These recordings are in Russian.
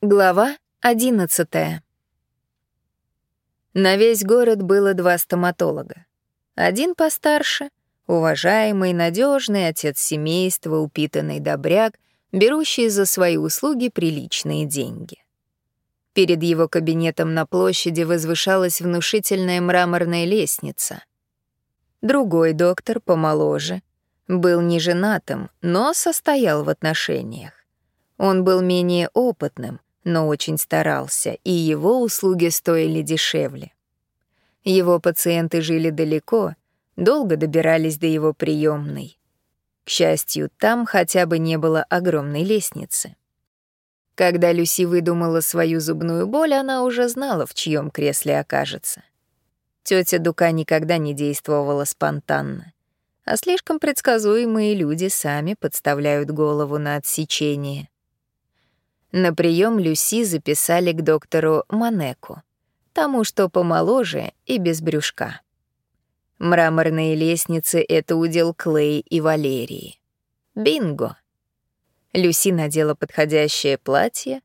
Глава одиннадцатая. На весь город было два стоматолога. Один постарше, уважаемый, надежный отец семейства, упитанный добряк, берущий за свои услуги приличные деньги. Перед его кабинетом на площади возвышалась внушительная мраморная лестница. Другой доктор, помоложе, был не женатым, но состоял в отношениях. Он был менее опытным, но очень старался, и его услуги стоили дешевле. Его пациенты жили далеко, долго добирались до его приемной. К счастью, там хотя бы не было огромной лестницы. Когда Люси выдумала свою зубную боль, она уже знала, в чьем кресле окажется. Тетя Дука никогда не действовала спонтанно, а слишком предсказуемые люди сами подставляют голову на отсечение. На прием Люси записали к доктору Манеку, тому, что помоложе и без брюшка. Мраморные лестницы — это удел Клей и Валерии. Бинго! Люси надела подходящее платье.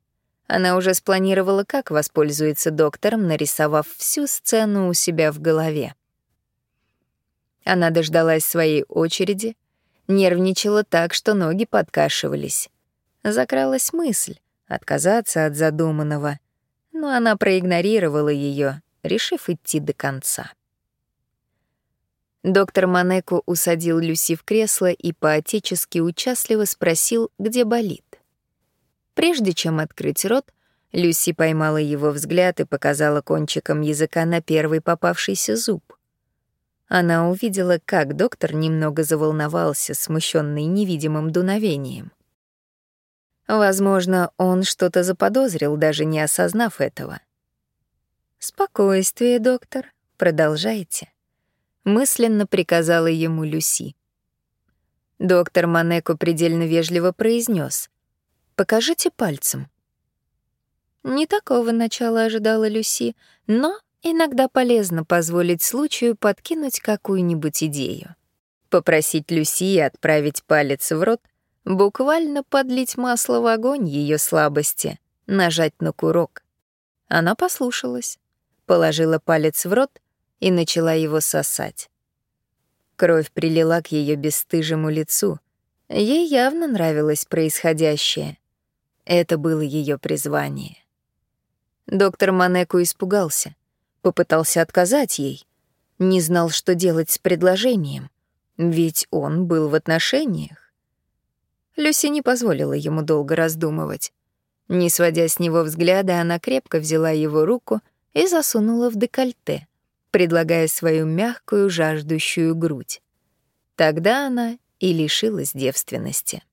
Она уже спланировала, как воспользуется доктором, нарисовав всю сцену у себя в голове. Она дождалась своей очереди, нервничала так, что ноги подкашивались. Закралась мысль отказаться от задуманного, но она проигнорировала ее, решив идти до конца. Доктор Манеку усадил Люси в кресло и поотечески участливо спросил, где болит. Прежде чем открыть рот, Люси поймала его взгляд и показала кончиком языка на первый попавшийся зуб. Она увидела, как доктор немного заволновался, смущенный невидимым дуновением. Возможно, он что-то заподозрил, даже не осознав этого. «Спокойствие, доктор, продолжайте», — мысленно приказала ему Люси. Доктор Манеко предельно вежливо произнес: «Покажите пальцем». Не такого начала ожидала Люси, но иногда полезно позволить случаю подкинуть какую-нибудь идею. Попросить Люси отправить палец в рот Буквально подлить масло в огонь ее слабости, нажать на курок. Она послушалась, положила палец в рот и начала его сосать. Кровь прилила к ее бесстыжему лицу. Ей явно нравилось происходящее. Это было ее призвание. Доктор Манеку испугался, попытался отказать ей, не знал, что делать с предложением, ведь он был в отношениях. Люси не позволила ему долго раздумывать. Не сводя с него взгляда, она крепко взяла его руку и засунула в декольте, предлагая свою мягкую, жаждущую грудь. Тогда она и лишилась девственности.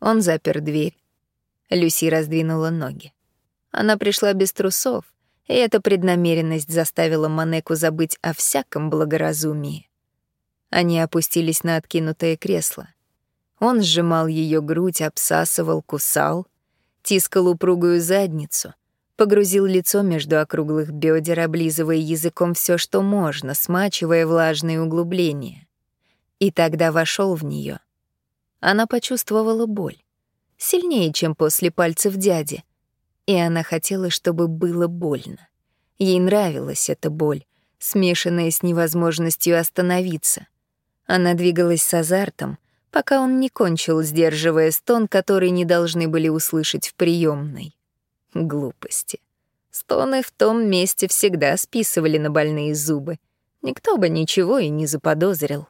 Он запер дверь. Люси раздвинула ноги. Она пришла без трусов, и эта преднамеренность заставила Манеку забыть о всяком благоразумии. Они опустились на откинутое кресло. Он сжимал ее грудь, обсасывал, кусал, тискал упругую задницу, погрузил лицо между округлых бедер, облизывая языком все, что можно, смачивая влажные углубления. И тогда вошел в нее. Она почувствовала боль, сильнее, чем после пальцев дяди, и она хотела, чтобы было больно. Ей нравилась эта боль, смешанная с невозможностью остановиться. Она двигалась с азартом, пока он не кончил, сдерживая стон, который не должны были услышать в приемной. Глупости. Стоны в том месте всегда списывали на больные зубы. Никто бы ничего и не заподозрил.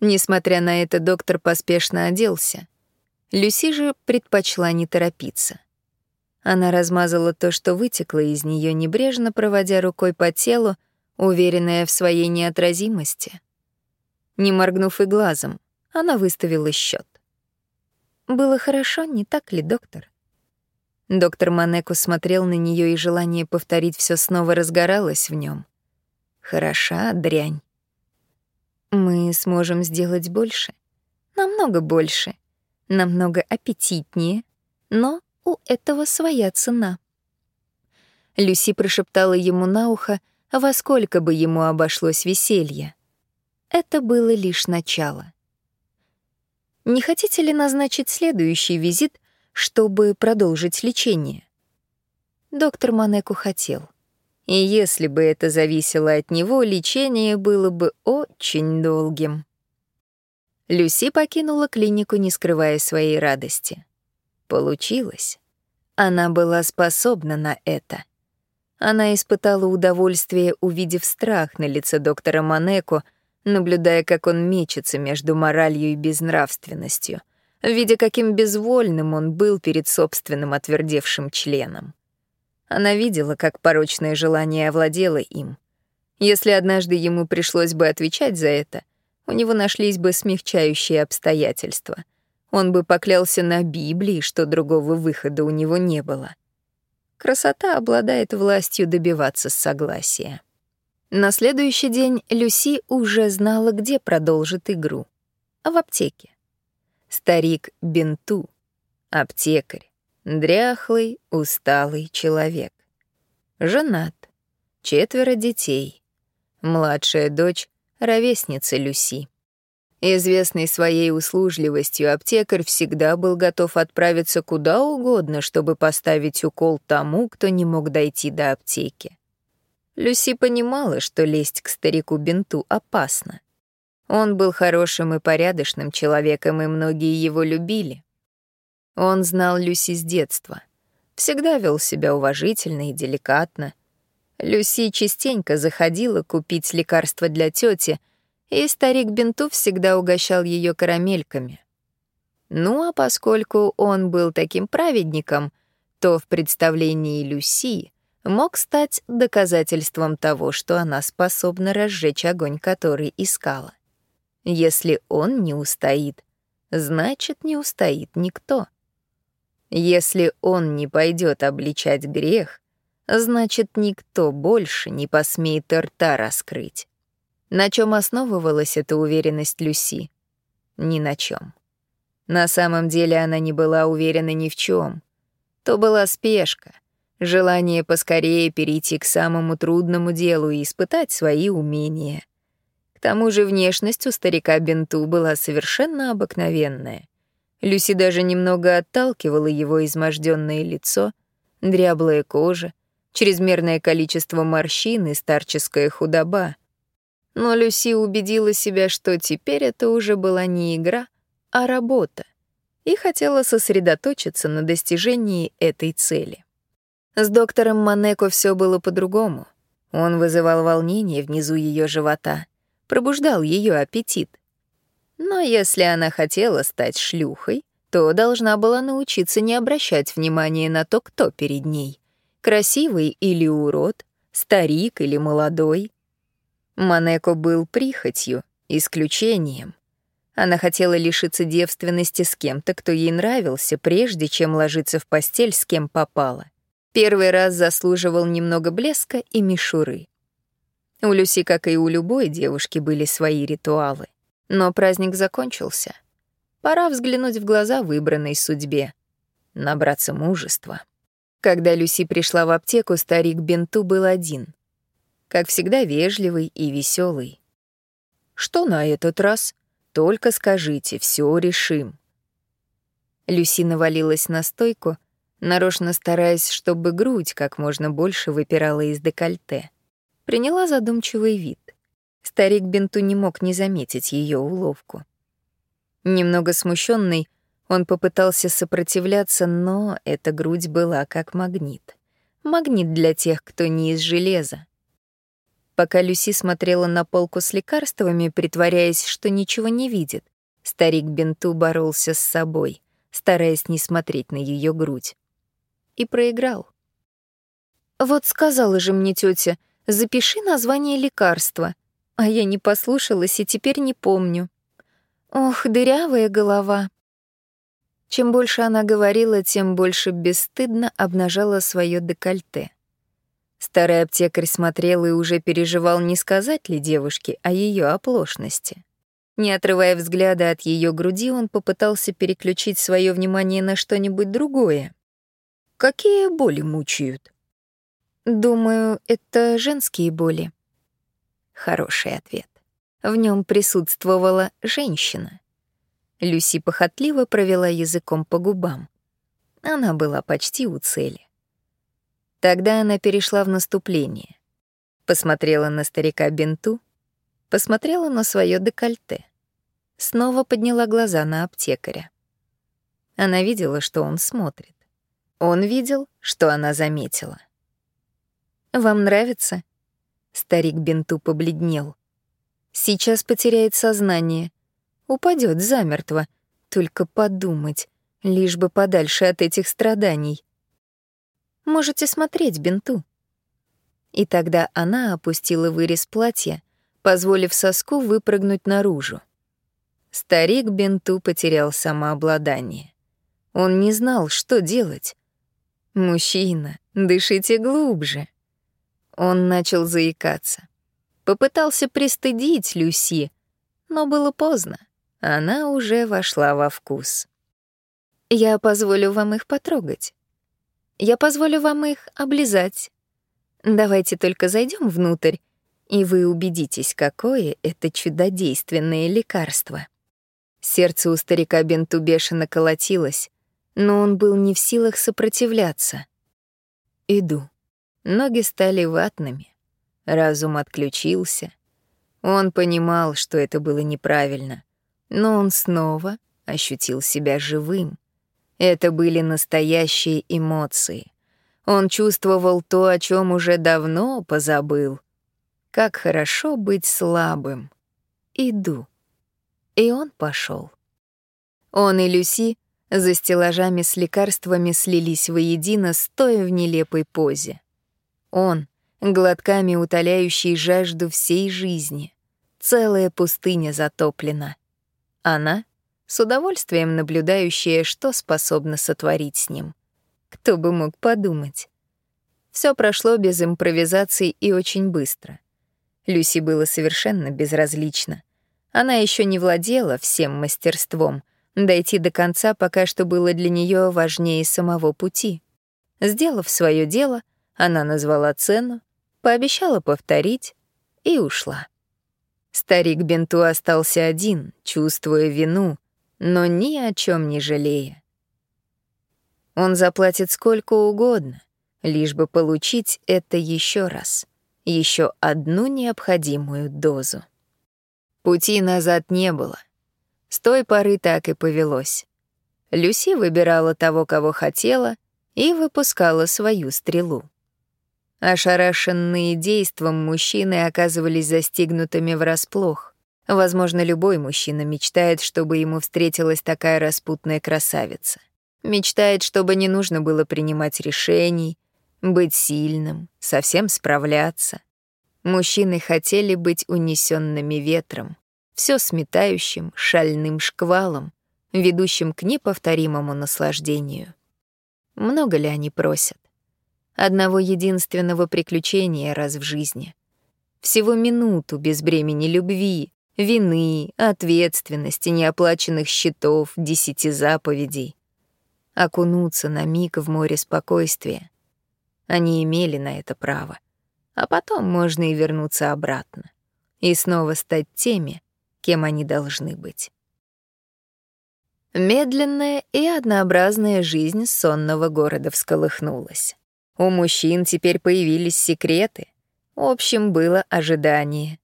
Несмотря на это, доктор поспешно оделся. Люси же предпочла не торопиться. Она размазала то, что вытекло из нее, небрежно проводя рукой по телу, уверенная в своей неотразимости. Не моргнув и глазом, она выставила счет. Было хорошо, не так ли, доктор? Доктор Манеку смотрел на нее, и желание повторить все снова разгоралось в нем. Хороша дрянь. Мы сможем сделать больше. Намного больше. Намного аппетитнее. Но у этого своя цена. Люси прошептала ему на ухо, во сколько бы ему обошлось веселье. Это было лишь начало. Не хотите ли назначить следующий визит чтобы продолжить лечение? Доктор Манеку хотел. И если бы это зависело от него, лечение было бы очень долгим. Люси покинула клинику, не скрывая своей радости. Получилось. Она была способна на это. Она испытала удовольствие, увидев страх на лице доктора Манеко, наблюдая, как он мечется между моралью и безнравственностью, видя, каким безвольным он был перед собственным отвердевшим членом. Она видела, как порочное желание овладело им. Если однажды ему пришлось бы отвечать за это, у него нашлись бы смягчающие обстоятельства. Он бы поклялся на Библии, что другого выхода у него не было. Красота обладает властью добиваться согласия. На следующий день Люси уже знала, где продолжит игру. В аптеке. Старик Бенту, аптекарь, Дряхлый, усталый человек. Женат. Четверо детей. Младшая дочь — ровесница Люси. Известный своей услужливостью аптекарь всегда был готов отправиться куда угодно, чтобы поставить укол тому, кто не мог дойти до аптеки. Люси понимала, что лезть к старику Бинту опасно. Он был хорошим и порядочным человеком, и многие его любили. Он знал Люси с детства. Всегда вел себя уважительно и деликатно. Люси частенько заходила купить лекарства для тети, и старик Бенту всегда угощал ее карамельками. Ну а поскольку он был таким праведником, то в представлении Люси мог стать доказательством того, что она способна разжечь огонь, который искала. Если он не устоит, значит, не устоит никто. Если он не пойдет обличать грех, значит, никто больше не посмеет рта раскрыть. На чем основывалась эта уверенность Люси? Ни на чем. На самом деле она не была уверена ни в чем. То была спешка, желание поскорее перейти к самому трудному делу и испытать свои умения. К тому же внешность у старика Бенту была совершенно обыкновенная. Люси даже немного отталкивала его изможденное лицо, дряблая кожа, чрезмерное количество морщин и старческая худоба. Но Люси убедила себя, что теперь это уже была не игра, а работа, и хотела сосредоточиться на достижении этой цели. С доктором Манеко все было по-другому. Он вызывал волнение внизу ее живота, пробуждал ее аппетит — но если она хотела стать шлюхой, то должна была научиться не обращать внимания на то, кто перед ней — красивый или урод, старик или молодой. Манеко был прихотью, исключением. Она хотела лишиться девственности с кем-то, кто ей нравился, прежде чем ложиться в постель с кем попало. Первый раз заслуживал немного блеска и мишуры. У Люси, как и у любой девушки, были свои ритуалы. Но праздник закончился. Пора взглянуть в глаза выбранной судьбе. Набраться мужества. Когда Люси пришла в аптеку, старик Бенту был один. Как всегда, вежливый и веселый. «Что на этот раз? Только скажите, все решим». Люси навалилась на стойку, нарочно стараясь, чтобы грудь как можно больше выпирала из декольте. Приняла задумчивый вид. Старик Бенту не мог не заметить ее уловку. Немного смущенный, он попытался сопротивляться, но эта грудь была как магнит. Магнит для тех, кто не из железа. Пока Люси смотрела на полку с лекарствами, притворяясь, что ничего не видит, старик Бенту боролся с собой, стараясь не смотреть на ее грудь. И проиграл. «Вот сказала же мне тетя, запиши название лекарства», а я не послушалась и теперь не помню. Ох, дырявая голова. Чем больше она говорила, тем больше бесстыдно обнажала свое декольте. Старый аптекарь смотрел и уже переживал, не сказать ли девушке о ее оплошности. Не отрывая взгляда от ее груди, он попытался переключить свое внимание на что-нибудь другое. «Какие боли мучают?» «Думаю, это женские боли», Хороший ответ. В нем присутствовала женщина. Люси похотливо провела языком по губам. Она была почти у цели. Тогда она перешла в наступление. Посмотрела на старика Бенту, посмотрела на свое декольте. Снова подняла глаза на аптекаря. Она видела, что он смотрит. Он видел, что она заметила. «Вам нравится?» Старик Бенту побледнел. «Сейчас потеряет сознание. Упадет замертво. Только подумать, лишь бы подальше от этих страданий. Можете смотреть Бенту». И тогда она опустила вырез платья, позволив соску выпрыгнуть наружу. Старик Бенту потерял самообладание. Он не знал, что делать. «Мужчина, дышите глубже». Он начал заикаться. Попытался пристыдить Люси, но было поздно. Она уже вошла во вкус. «Я позволю вам их потрогать. Я позволю вам их облизать. Давайте только зайдем внутрь, и вы убедитесь, какое это чудодейственное лекарство». Сердце у старика Бенту бешено колотилось, но он был не в силах сопротивляться. Иду. Ноги стали ватными. Разум отключился. Он понимал, что это было неправильно, но он снова ощутил себя живым. Это были настоящие эмоции. Он чувствовал то, о чем уже давно позабыл. Как хорошо быть слабым. Иду. И он пошел. Он и Люси за стеллажами с лекарствами слились воедино, стоя в нелепой позе. Он, глотками утоляющий жажду всей жизни. Целая пустыня затоплена. Она, с удовольствием наблюдающая, что способна сотворить с ним. Кто бы мог подумать. Все прошло без импровизаций и очень быстро. Люси было совершенно безразлично. Она еще не владела всем мастерством — Дойти до конца пока что было для нее важнее самого пути. Сделав свое дело, она назвала цену, пообещала повторить и ушла. Старик Бенту остался один, чувствуя вину, но ни о чем не жалея. Он заплатит сколько угодно, лишь бы получить это еще раз, еще одну необходимую дозу. Пути назад не было — с той поры так и повелось. Люси выбирала того, кого хотела, и выпускала свою стрелу. Ошарашенные действом мужчины оказывались застигнутыми врасплох. Возможно, любой мужчина мечтает, чтобы ему встретилась такая распутная красавица. Мечтает, чтобы не нужно было принимать решений, быть сильным, совсем справляться. Мужчины хотели быть унесенными ветром, все сметающим, шальным шквалом, ведущим к неповторимому наслаждению. Много ли они просят? Одного единственного приключения раз в жизни. Всего минуту без бремени любви, вины, ответственности, неоплаченных счетов, десяти заповедей. Окунуться на миг в море спокойствия. Они имели на это право. А потом можно и вернуться обратно. И снова стать теми, кем они должны быть. Медленная и однообразная жизнь сонного города всколыхнулась. У мужчин теперь появились секреты. Общим было ожидание.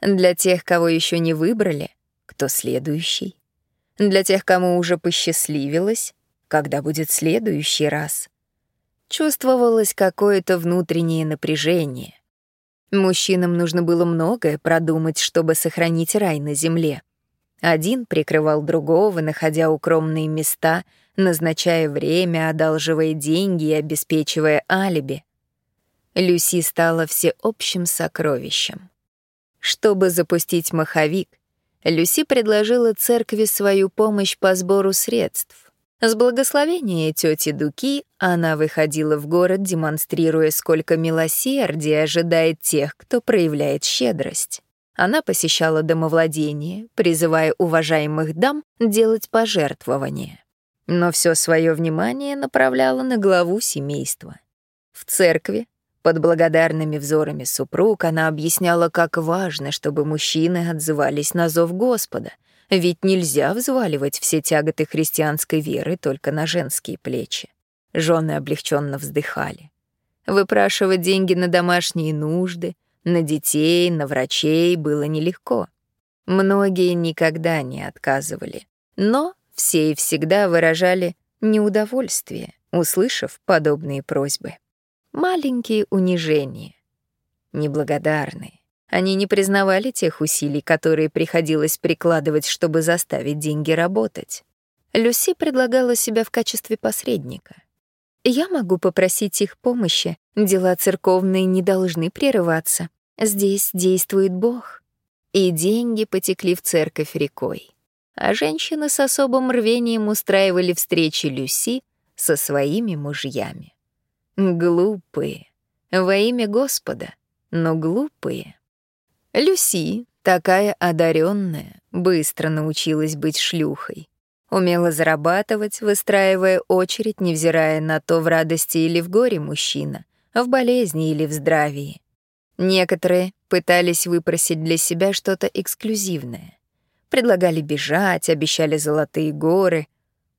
Для тех, кого еще не выбрали, кто следующий. Для тех, кому уже посчастливилось, когда будет следующий раз. Чувствовалось какое-то внутреннее напряжение. Мужчинам нужно было многое продумать, чтобы сохранить рай на земле. Один прикрывал другого, находя укромные места, назначая время, одалживая деньги и обеспечивая алиби. Люси стала всеобщим сокровищем. Чтобы запустить маховик, Люси предложила церкви свою помощь по сбору средств. С благословения тети Дуки она выходила в город, демонстрируя, сколько милосердия ожидает тех, кто проявляет щедрость. Она посещала домовладение, призывая уважаемых дам делать пожертвования. Но все свое внимание направляла на главу семейства. В церкви, под благодарными взорами супруг, она объясняла, как важно, чтобы мужчины отзывались на зов Господа — Ведь нельзя взваливать все тяготы христианской веры только на женские плечи. Жены облегченно вздыхали. Выпрашивать деньги на домашние нужды, на детей, на врачей было нелегко. Многие никогда не отказывали, но все и всегда выражали неудовольствие, услышав подобные просьбы. Маленькие унижения, неблагодарные. Они не признавали тех усилий, которые приходилось прикладывать, чтобы заставить деньги работать. Люси предлагала себя в качестве посредника. «Я могу попросить их помощи. Дела церковные не должны прерываться. Здесь действует Бог». И деньги потекли в церковь рекой. А женщины с особым рвением устраивали встречи Люси со своими мужьями. Глупые. Во имя Господа, но глупые. Люси, такая одаренная, быстро научилась быть шлюхой. Умела зарабатывать, выстраивая очередь, невзирая на то, в радости или в горе мужчина, в болезни или в здравии. Некоторые пытались выпросить для себя что-то эксклюзивное. Предлагали бежать, обещали золотые горы,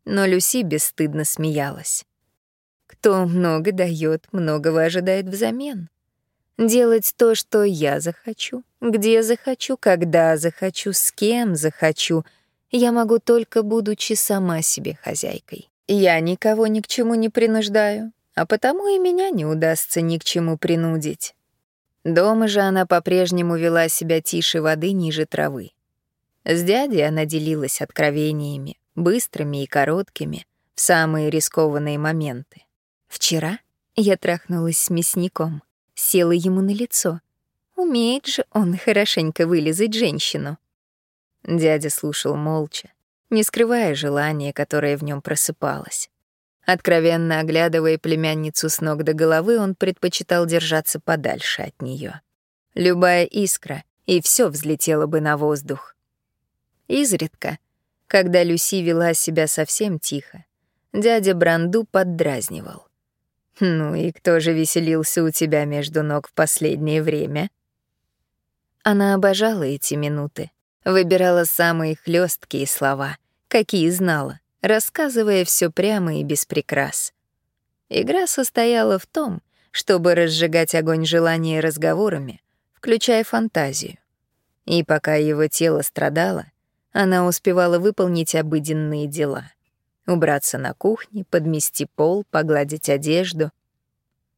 но Люси бесстыдно смеялась. Кто много дает, многого ожидает взамен. Делать то, что я захочу, где захочу, когда захочу, с кем захочу, я могу только будучи сама себе хозяйкой. Я никого ни к чему не принуждаю, а потому и меня не удастся ни к чему принудить. Дома же она по-прежнему вела себя тише воды ниже травы. С дядей она делилась откровениями, быстрыми и короткими, в самые рискованные моменты. Вчера я трахнулась с мясником, села ему на лицо. Умеет же он хорошенько вылизать женщину. Дядя слушал молча, не скрывая желания, которое в нем просыпалось. Откровенно оглядывая племянницу с ног до головы, он предпочитал держаться подальше от нее. Любая искра, и все взлетело бы на воздух. Изредка, когда Люси вела себя совсем тихо, дядя Бранду поддразнивал. «Ну и кто же веселился у тебя между ног в последнее время?» Она обожала эти минуты, выбирала самые хлесткие слова, какие знала, рассказывая все прямо и без прикрас. Игра состояла в том, чтобы разжигать огонь желания разговорами, включая фантазию. И пока его тело страдало, она успевала выполнить обыденные дела. Убраться на кухне, подмести пол, погладить одежду.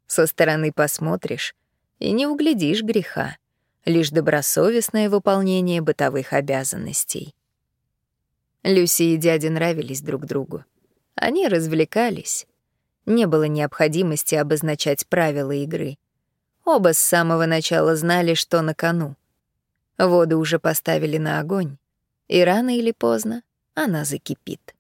Со стороны посмотришь и не углядишь греха, лишь добросовестное выполнение бытовых обязанностей. Люси и дядя нравились друг другу. Они развлекались. Не было необходимости обозначать правила игры. Оба с самого начала знали, что на кону. Воду уже поставили на огонь, и рано или поздно она закипит.